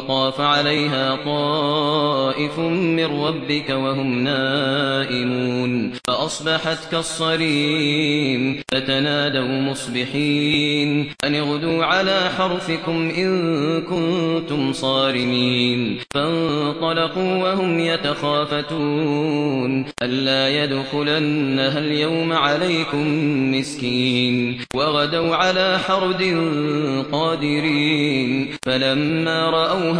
فطاف عليها طائف من ربك وهم نائمون فأصبحت كالصريم فتنادوا مصبحين أن اغدوا على حرفكم إن كنتم صارمين فانطلقوا وهم يتخافتون ألا يدخلنها اليوم عليكم مسكين وغدوا على حرد قادرين فلما رأوها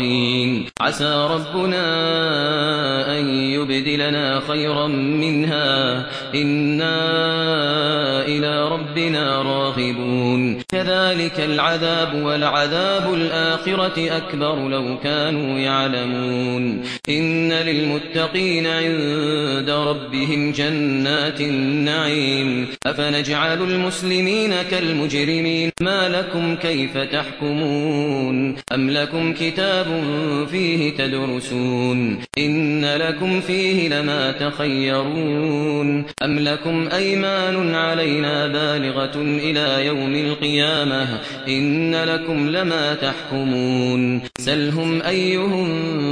طاغين عسى ربنا أن يبدلنا خيرا منها. إنا إلى ربنا راغبون. كذلك العذاب والعذاب الآخرة أكبر لو كانوا يعلمون. إن للمتقين عند ربهم جنات النعيم. أفنجعل المسلمين كالمجرمين؟ ما لكم كيف تحكمون؟ أم لكم كتاب فيه تدرسون إن لكم فيه لما تخيرون أم لكم أيمان علينا بالغة إلى يوم القيامة إن لكم لما تحكمون سلهم أيهم